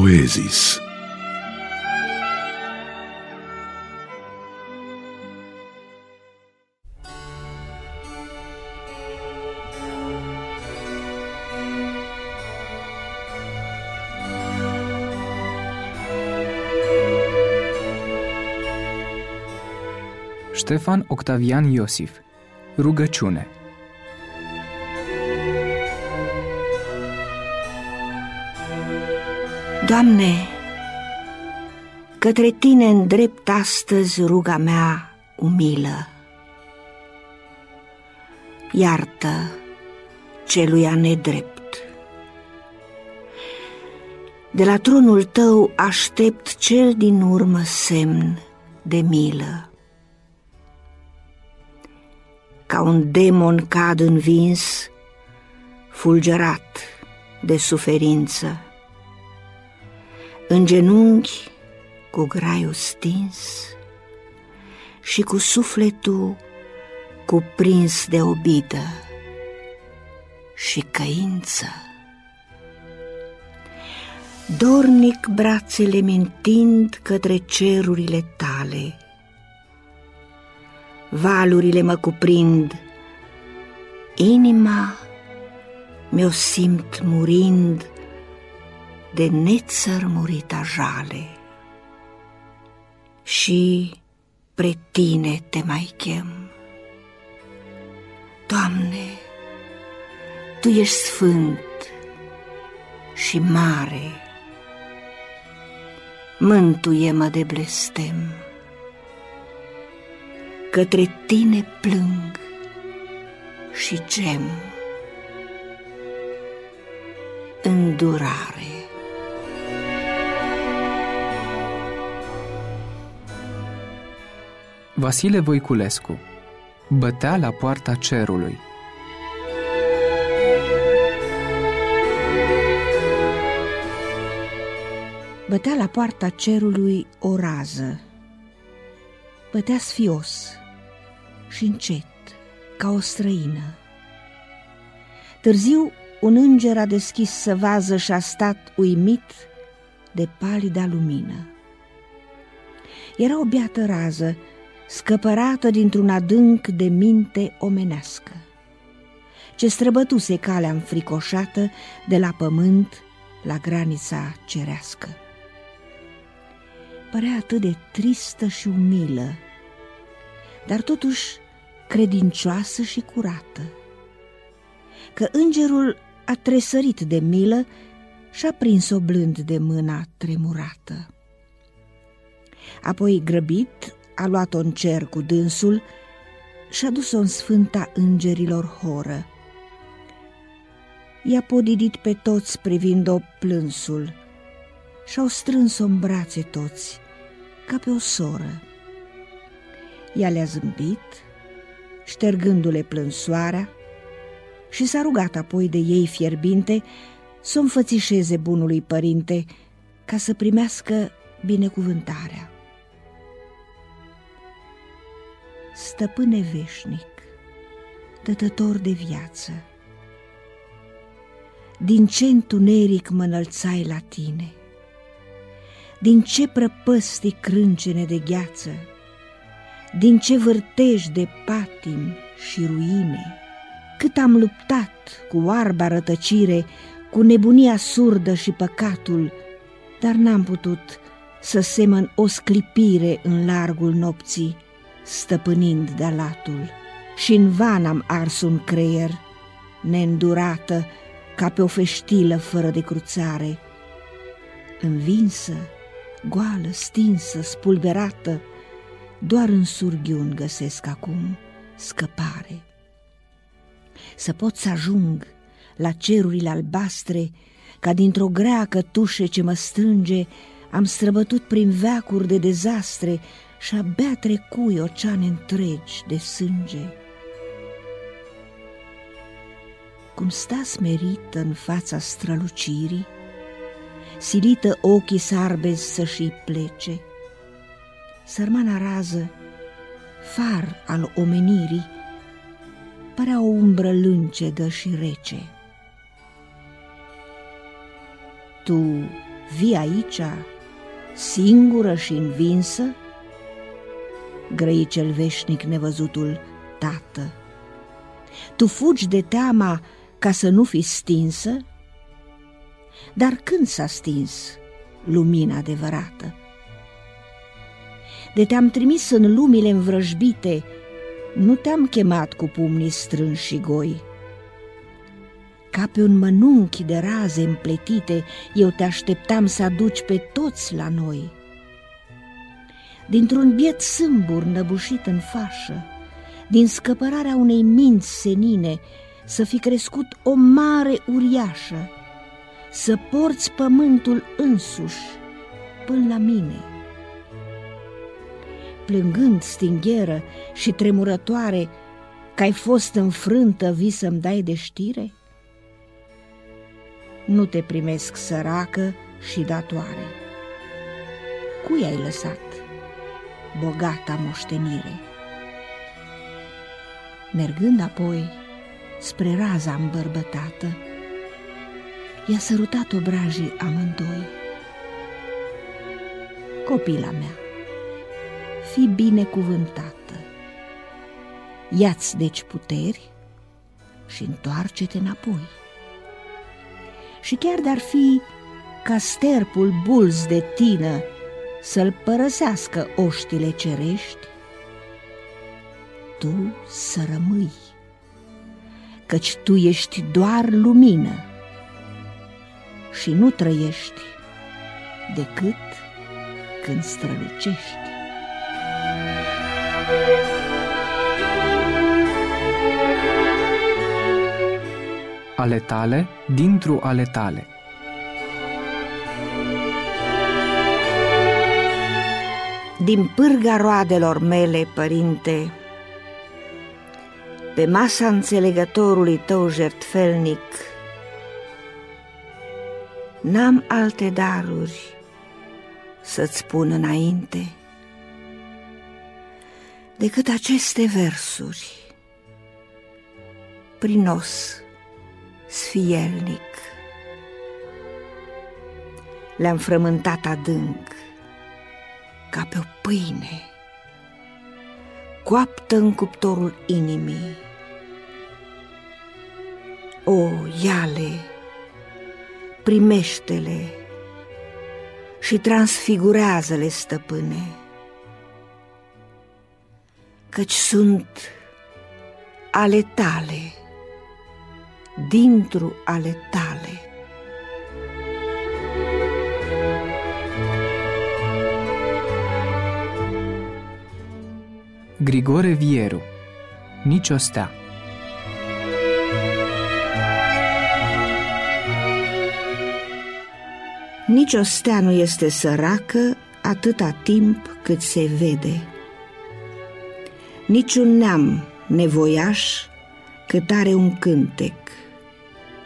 poezis. Ștefan Octavian Iosif Rugăciune Doamne, către Tine îndrept astăzi ruga mea umilă. Iartă celuia nedrept. De la tronul Tău aștept cel din urmă semn de milă. Ca un demon cad învins, fulgerat de suferință în genunchi cu graiul stins și cu sufletul cuprins de obidă și căință. Dornic brațele mintind către cerurile tale, valurile mă cuprind, inima mi-o simt murind de nețărmurita jale. Și pre tine te mai chem. Doamne, Tu ești sfânt și mare, mântuie-mă de blestem. Către Tine plâng și gem. Îndurare. Vasile Voiculescu Bătea la poarta cerului Bătea la poarta cerului o rază. Bătea sfios și încet, ca o străină. Târziu, un înger a deschis să vază și a stat uimit de palida lumină. Era o beată rază scăpărată dintr-un adânc de minte omenească, ce străbătuse calea înfricoșată de la pământ la granița cerească. Părea atât de tristă și umilă, dar totuși credincioasă și curată, că îngerul a tresărit de milă și-a prins-o blând de mâna tremurată. Apoi, grăbit, a luat-o în cer cu dânsul și a dus-o în sfânta îngerilor horă. I-a podidit pe toți privind-o plânsul și-au strâns-o în brațe toți, ca pe o soră. Ea le-a zâmbit, ștergându-le plânsoarea, și s-a rugat apoi de ei fierbinte să o înfățișeze bunului părinte ca să primească binecuvântarea. Stăpâne veșnic, dătător de viață. Din ce întuneric mă înălțai la tine? Din ce prăpăstii crâncene de gheață? Din ce vârtej de patim și ruine? Cât am luptat cu oarba rătăcire, cu nebunia surdă și păcatul, dar n-am putut să semăn o sclipire în largul nopții, stăpânind de latul și în van am ars un creier, neîndurată ca pe o feștilă fără de cruțare. Învinsă, goală, stinsă, spulberată, doar în surghiun găsesc acum scăpare. Să pot să ajung la cerurile albastre, ca dintr-o grea cătușe ce mă strânge, am străbătut prin veacuri de dezastre și abia trecui oceane întregi de sânge. Cum sta smerită în fața strălucirii, silită ochii sarbezi să-și plece, sărmana rază, far al omenirii, părea o umbră lâncedă și rece. Tu, vii aici, singură și învinsă? Grăi cel veșnic nevăzutul tată. Tu fugi de teama ca să nu fi stinsă? Dar când s-a stins lumina adevărată? De te-am trimis în lumile învrăjbite, nu te-am chemat cu pumnii strânși și goi. Ca pe un mănunchi de raze împletite, eu te așteptam să aduci pe toți la noi. Dintr-un biet sâmbur năbușit în fașă, din scăpărarea unei minți senine, să fi crescut o mare uriașă, să porți pământul însuși până la mine. Plângând stingheră și tremurătoare, că ai fost înfrântă, vii să-mi dai de știre? Nu te primesc săracă și datoare. Cui ai lăsat bogata moștenire? Mergând apoi spre raza îmbărbătată, i-a sărutat obrajii amândoi. Copila mea, fi binecuvântată, ia-ți deci puteri și întoarce-te înapoi. Și chiar de-ar fi ca sterpul bulz de tină să-l părăsească oștile cerești, tu să rămâi, căci tu ești doar lumină și nu trăiești decât când strălucești. Ale tale, dintr-o ale tale. Din pârga roadelor mele, părinte, pe masa înțelegătorului tău jertfelnic, n-am alte daruri să-ți pun înainte decât aceste versuri. Prinos, sfielnic, le-am frământat adânc ca pe o pâine. Coaptă în cuptorul inimii. O, iale, primește-le și transfigurează-le, stăpâne, căci sunt ale tale, dintru ale tale. Grigore Vieru Nici o stea Nici o stea nu este săracă atâta timp cât se vede. Niciun neam nevoiaș cât are un cântec,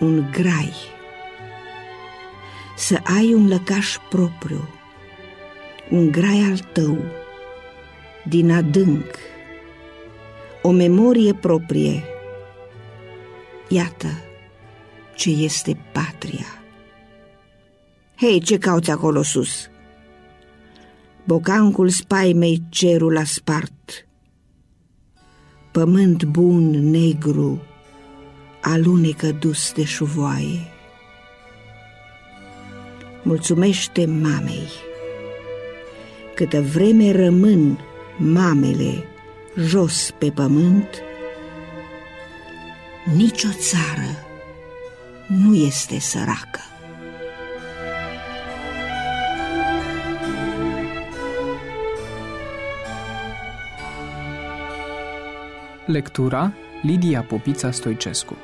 un grai. Să ai un lăcaș propriu, un grai al tău, din adânc, o memorie proprie. Iată ce este patria. Hei, ce cauți acolo sus? Bocancul spaimei cerul a spart. Pământ bun, negru, alunecă dus de șuvoaie. Mulțumește mamei, câtă vreme rămân mamele jos pe pământ, nicio țară nu este săracă. Lectura Lidia Popița Stoicescu